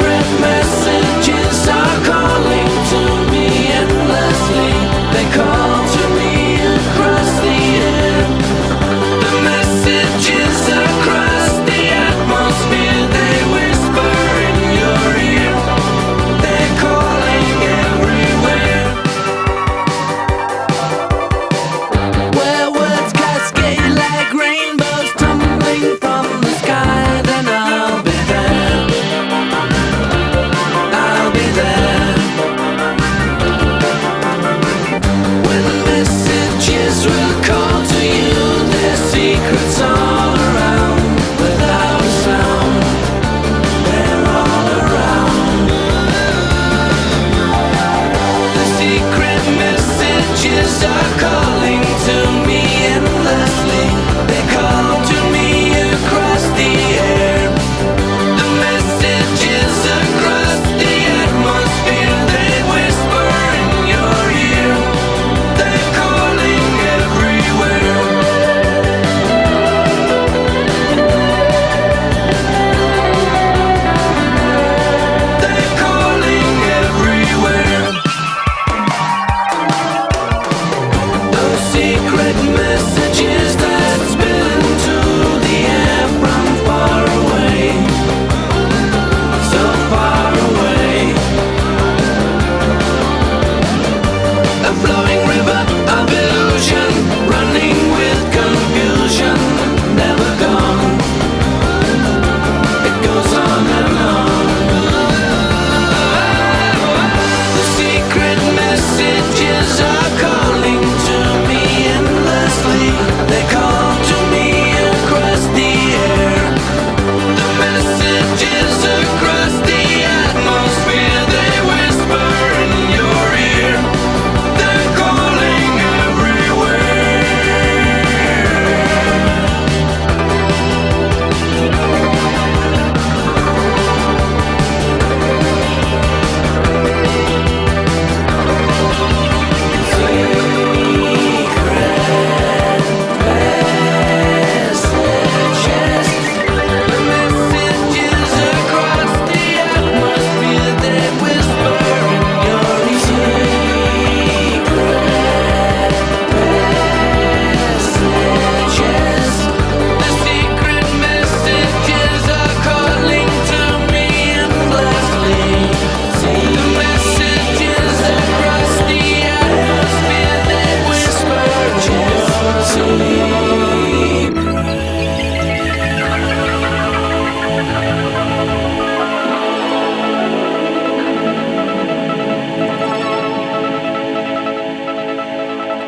Christmas